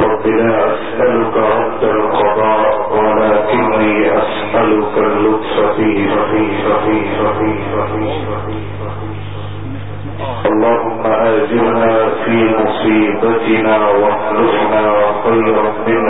رب لا أسألك رد القضاء ولكني أسألك اللطف فيه فيه فيه فيه فيه اللهم آجرنا في مصيبتنا واخلفنا خيرا منها.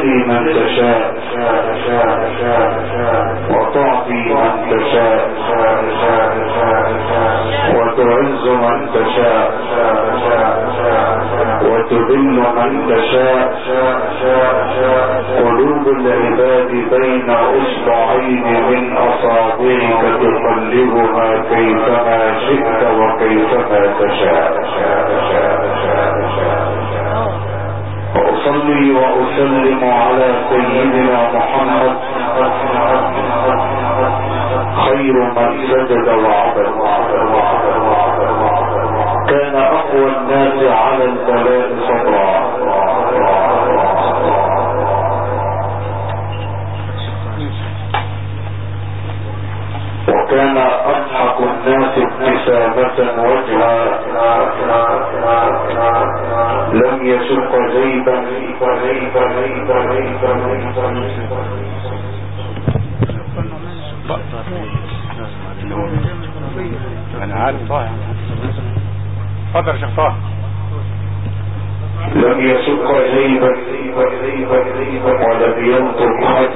تبتلي من تشاء. وتعطي من تشاء. وتعز من تشاء. وتذل من تشاء. قلوب العباد بين إصبعين من أصابعك تقلبها كيفما شئت وكيفما تشاء. وأصلي وأسلم على سيدنا محمد. خير من سجد وعبد كان أقوى الناس على البلاء صبرا. وكان ابتسامة وجها لم يشق جيبا أنا عارف طه اتفضل يا شيخ طه. لم يشق جيبا ولم ينطق حد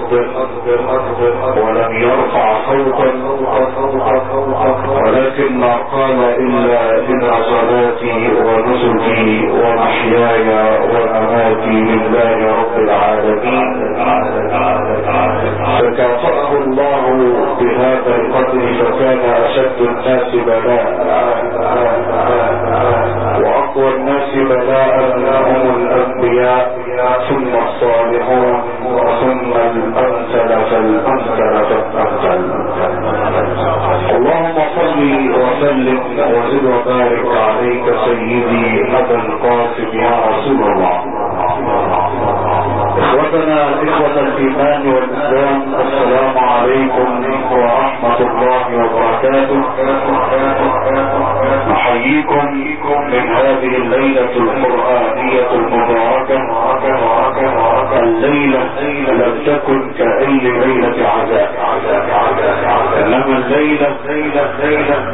ولم يرفع صوتا ولكن ما قال إلا ان صلاتي ونسكي ومحياي ومماتي لله رب العالمين. فكافأه الله بهذا القدر فكان أشد الناس بلاء. وأقوى الناس بلاء هم الأنبياء ثم الصالحون ثم الامثل فالامثل فالامثل اللهم صل وسلم وزد وبارك عليك سيدي أبا القاسم يا رسول الله. اخوتنا اخوة الإيمان والإسلام السلام عليكم ورحمة الله وبركاته. نحييكم من هذه الليلة القرآنية المباركة. الليلة لم تكن كأي ليلة عزاء إنما الليلة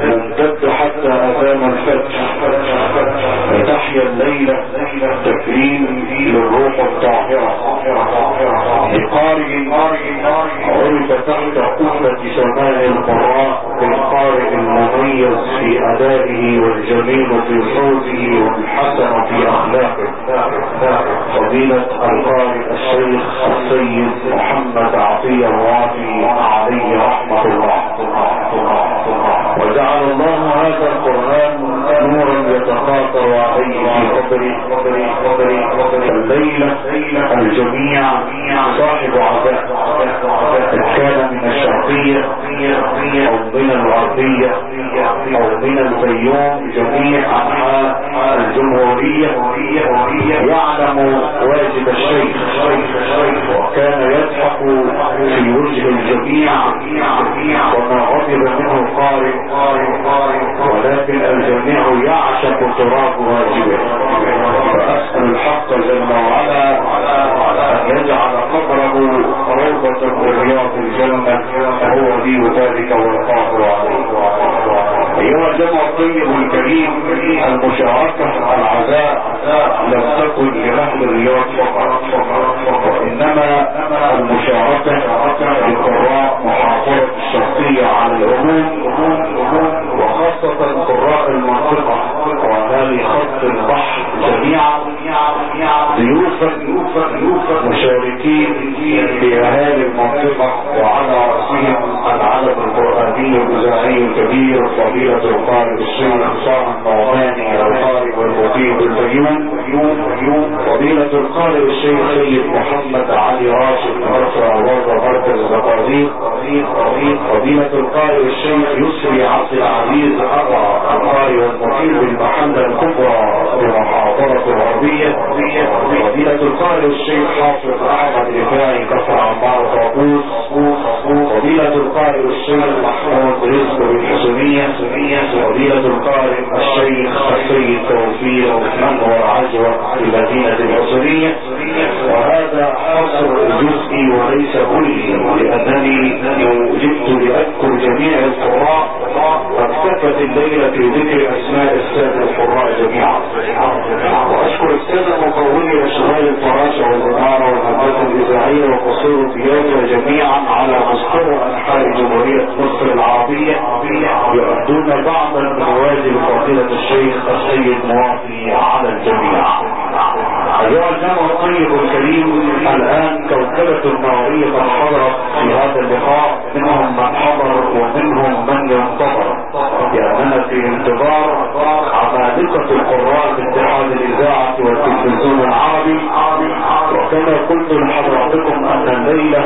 ممتد حتى اذان الفجر. لتحيا الليلة تكريم للروح الطاهرة. لقارئ عرف تحت قبة سماء القراء بالقارئ المميز في أدائه والجميل في صوته والحسن في أخلاقه. فضيلة القارئ الشيخ السيد محمد عطية الرافي عليه رحمة خوشحال ذكر القارئ الشيخ سيد محمد علي راشد مرفع وضع مركز الزقازيق فضيلة القارئ الشيخ يسري عبد العزيز أغا القارئ والمقيم بالمحلة الكبرى بمحاضرة الغربية فضيلة القارئ الشيخ حافظ أحمد رفاعي كفر عمار طاقوس فضيلة القارئ الشيخ محمود رزق بالحسنية فضيلة القارئ الشيخ السيد توفيق أنور عجوة في مدينة الحسنية. وهذا حصر جزئي وليس كلي لأنني جئت لأذكر جميع القراء فاكتفت الليلة في ذكر أسماء السادة القراء جميعا. وأشكر السادة مقولي أشغال الفراشة والإدارة والهندسة الإذاعية وقصور الضيافة جميعا على مستوى أنحاء جمهورية مصر العربية يؤدون بعضا من واجب فضيلة الشيخ السيد مواطني على الجميع. الجمع الطيب الكريم الآن كوكبة النووية قد حضرت في هذا اللقاء منهم من حضر ومنهم من ينتظر. لأننا في انتظار عمالقة القراء باتحاد الإذاعة والتلفزيون العربي. وكما قلت لحضراتكم أن الليلة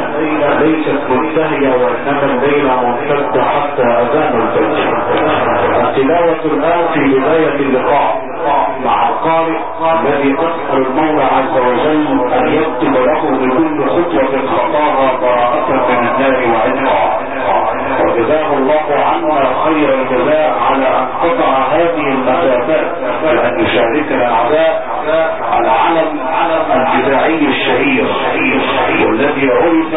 ليست منتهية وإنما الليلة ممتدة حتى أذان الفجر. التلاوة الآن في بداية اللقاء. القارئ الذي أسأل المولى عز وجل أن يكتب له بكل خطوة خطاها براءة من النار وعتقا وجزاه الله عنا خير الجزاء على أن قطع هذه المسافات بأن يشاركنا أعداء العلم الجزائي الشهير. والذي عرف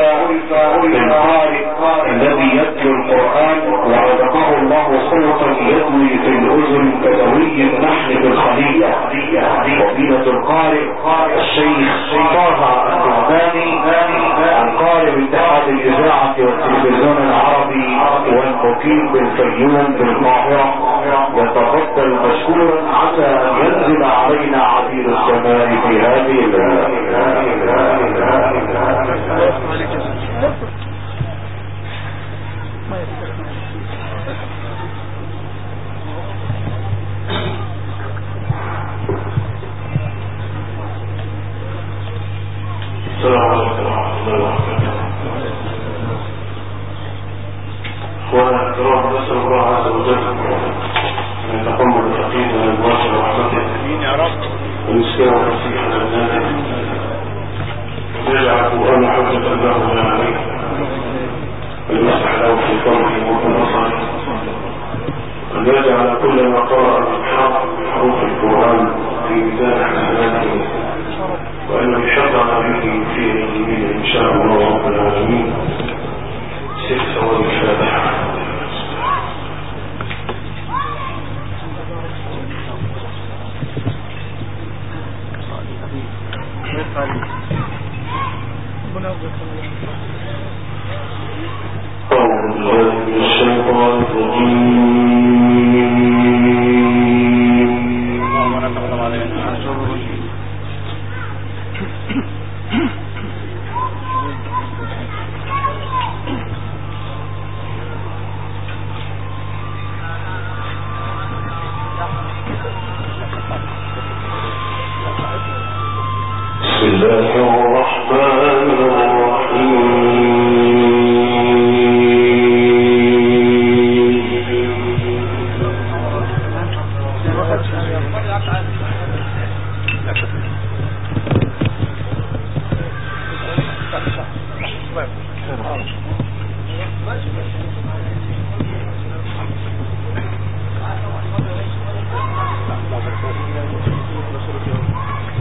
بالقارئ الذي يتلو القرآن ورزقه الله صوتا يدوي في الأذن كدوي النحل بالخلية وفيلة القارئ الشيخ طه الرحماني القارئ باتحاد الإذاعة والتلفزيون العربي والمقيم بالفيوم بالقاهرة يتفضل مشكورا عسى أن ينزل علينا السماء في هذه السلام عليكم. ورحمة الله وبركاته اخوانا الكرام نسأل الله عز وجل ان يتقبل العقيدة من الباشر ورحمته ويسكر فسيح الأبناء ويجعل القرآن حجة له لا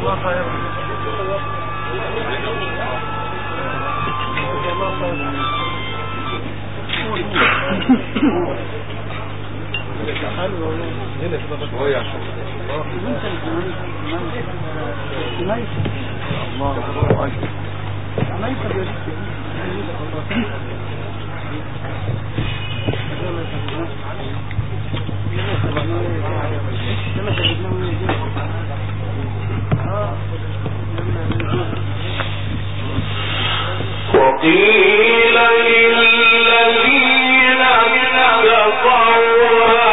الله خيرا الله اكبر ما يقدر يجيب وقيل للذين من كفروا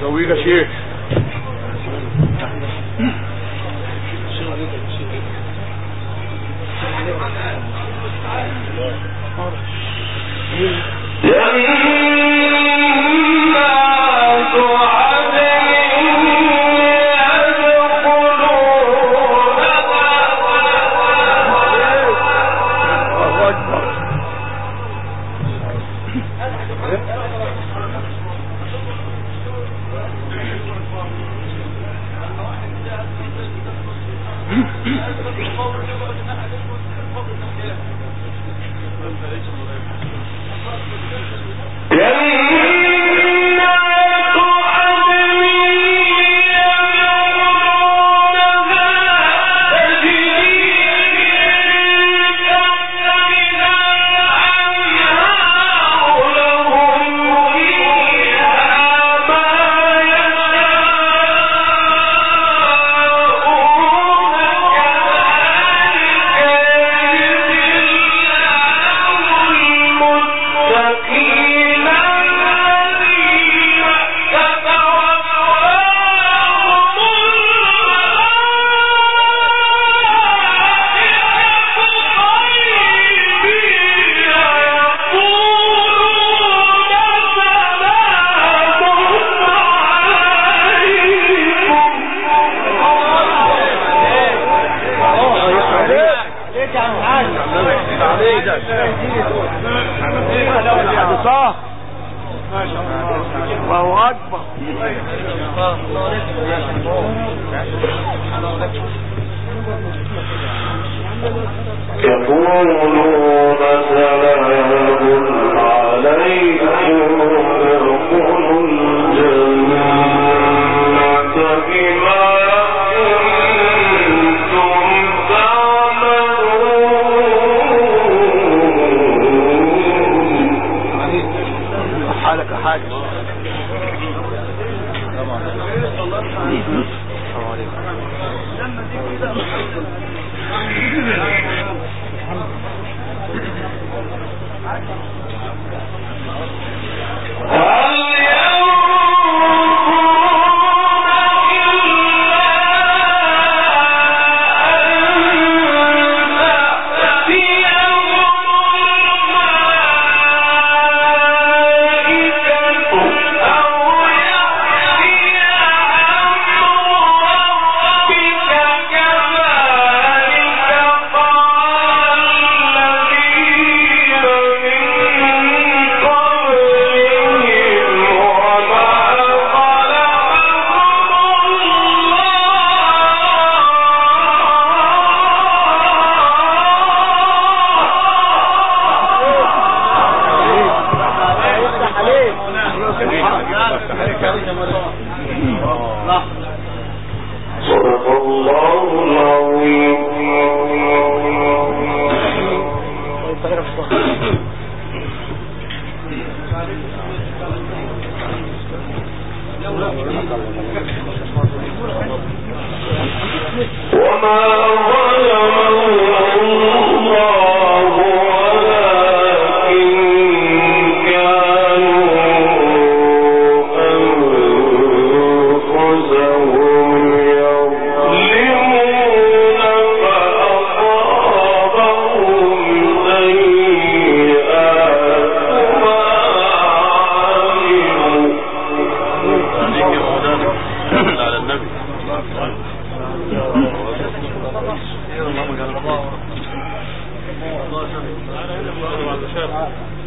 زويك يا شيخ الله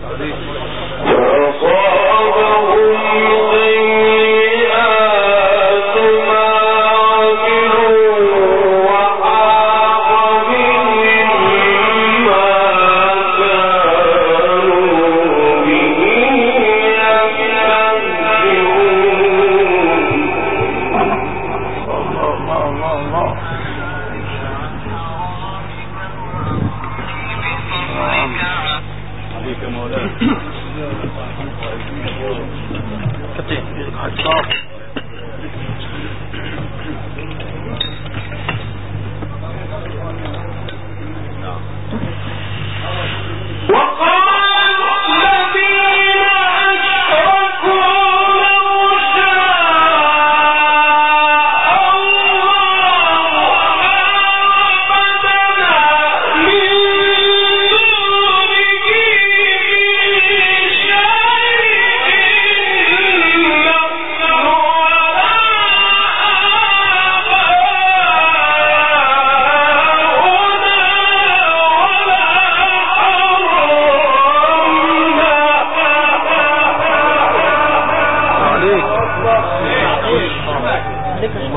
فأصابهم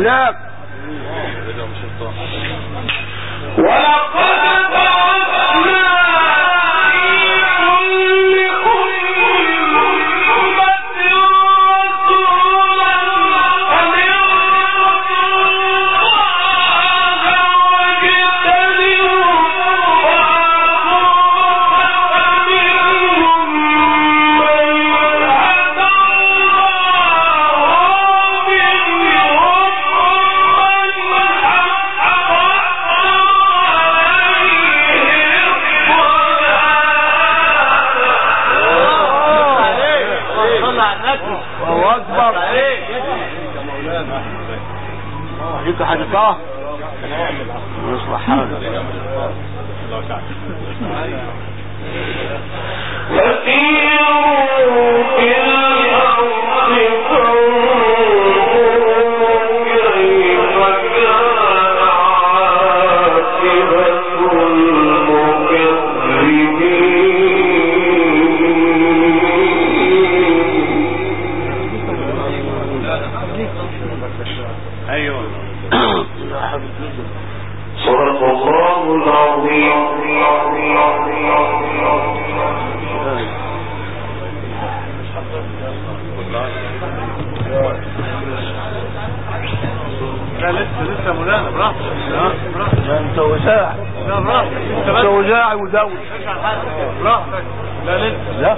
لا لا وساع شوزاعي ودولي براحتك لا لسه لا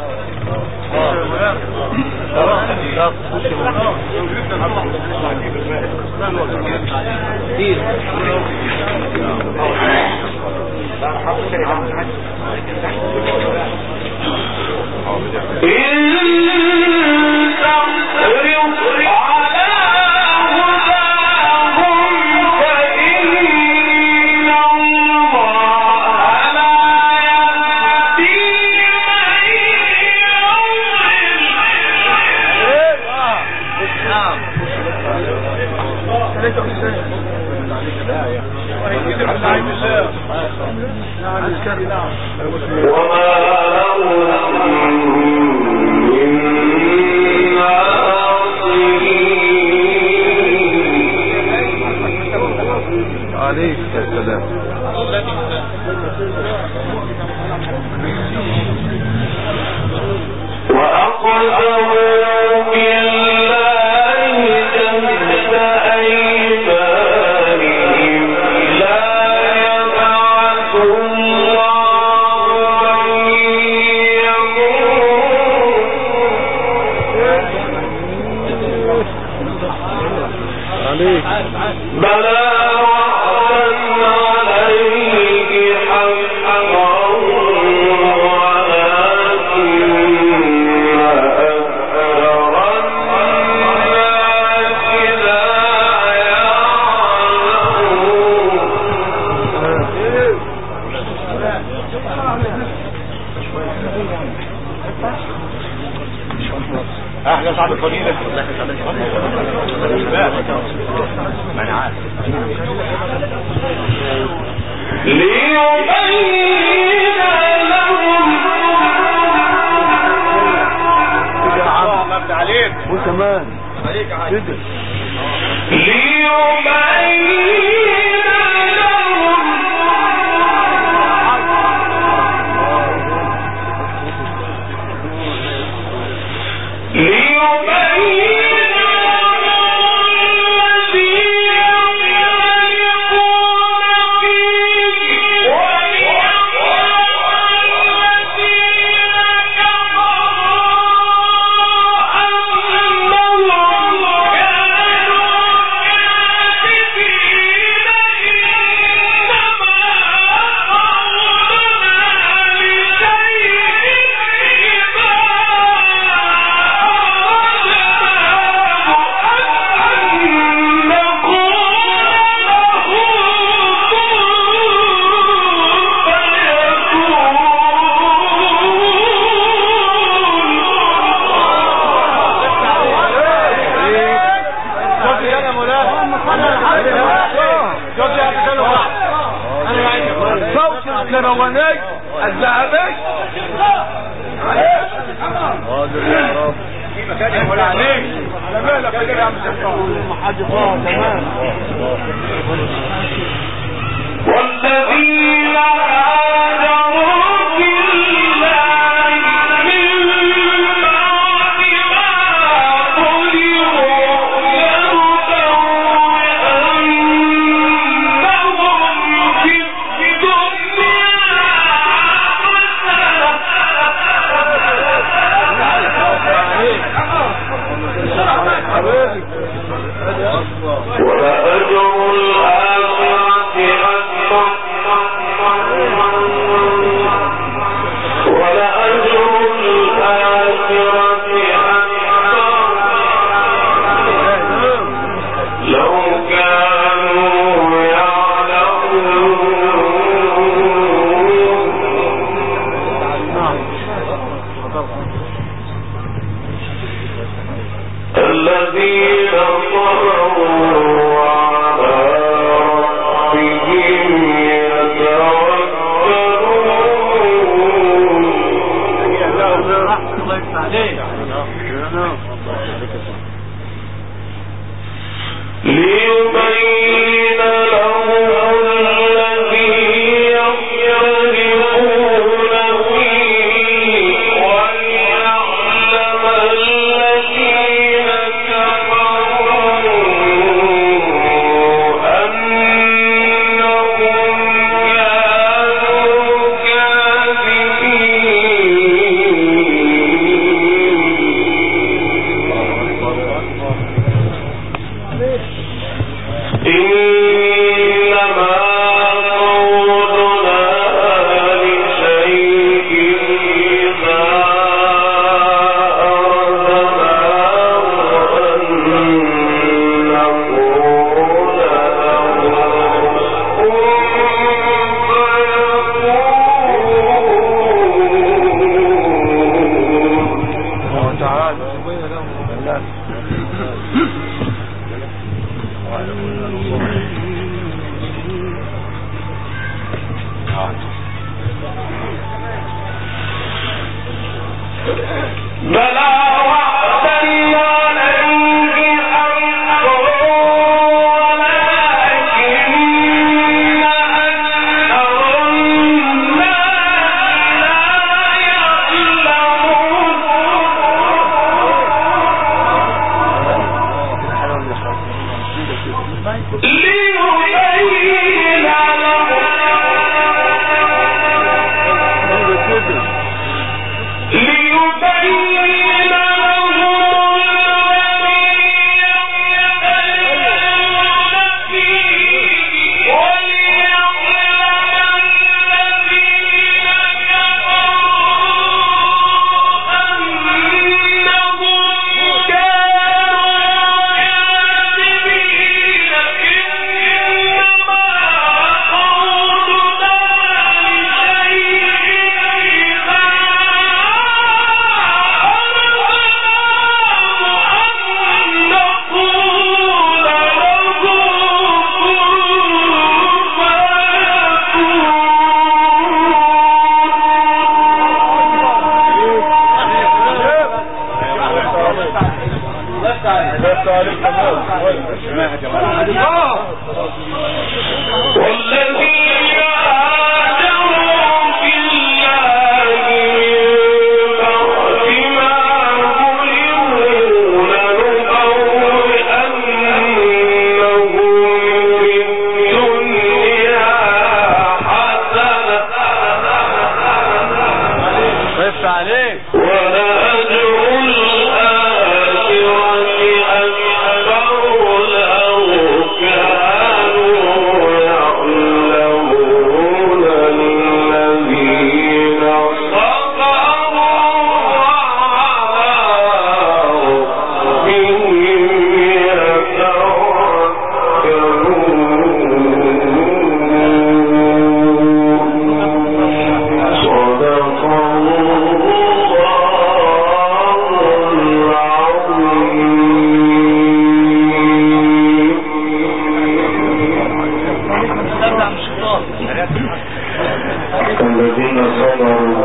الذين صبروا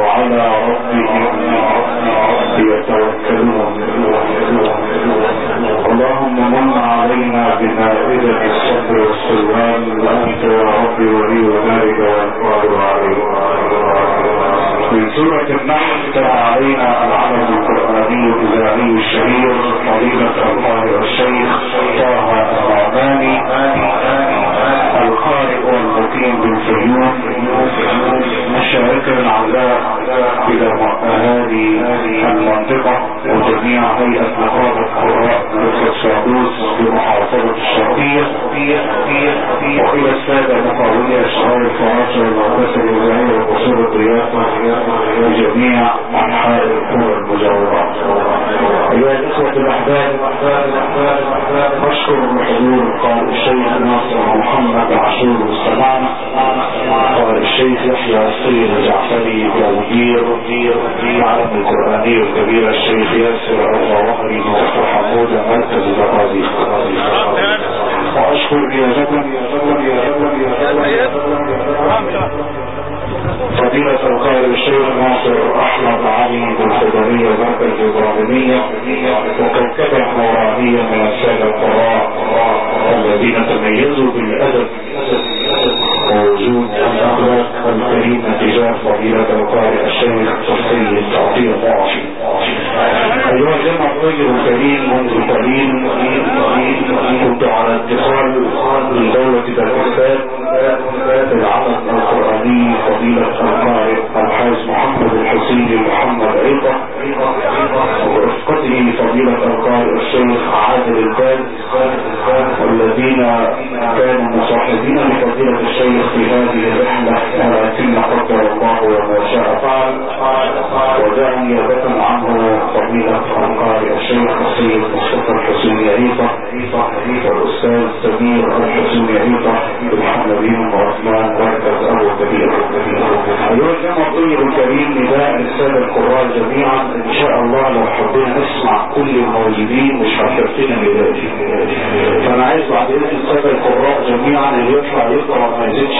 وعلى ربهم يتوكلون. اللهم من علينا بمائدة الصبر والسلوان وانت يا ربي ولي ذلك والقادر عليه. من سورة النحل علينا العدد القرآني الإذاعي الشهير فضيلة القارئ الشيخ طه القارئ والمقيم بالفيوم مشاركة العزاء إلى أهالي المنطقة وجميع هيئة نقابة مدرسة سعدوس بمحافظة الشرقية وإلى السادة مقاولي أشعار الفراشة والمدرسة الإذاعية وقصور الضيافة وجميع أنحاء القرى المجاورة. أيها الإخوة الأحباب أشكر الحضور قال الشيخ ناصر محمد عاشور السمعنا قال الشيخ يحيى السيد الجعفري كمدير العالم القرآني الكبير الشيخ ياسر الظواهري مفتوح حمودة مركز وأشكر إجازة فضيلة القائد الشيخ ناصر أحمد علي بالفدرية مركز إبراهيمية القراء جميعا إن شاء الله لو حبينا نسمع كل الموجودين مش هتكفينا ميلادي فأنا عايز بعد إذن السادة القراء جميعا اللي يطلع يقرأ ما يزيدش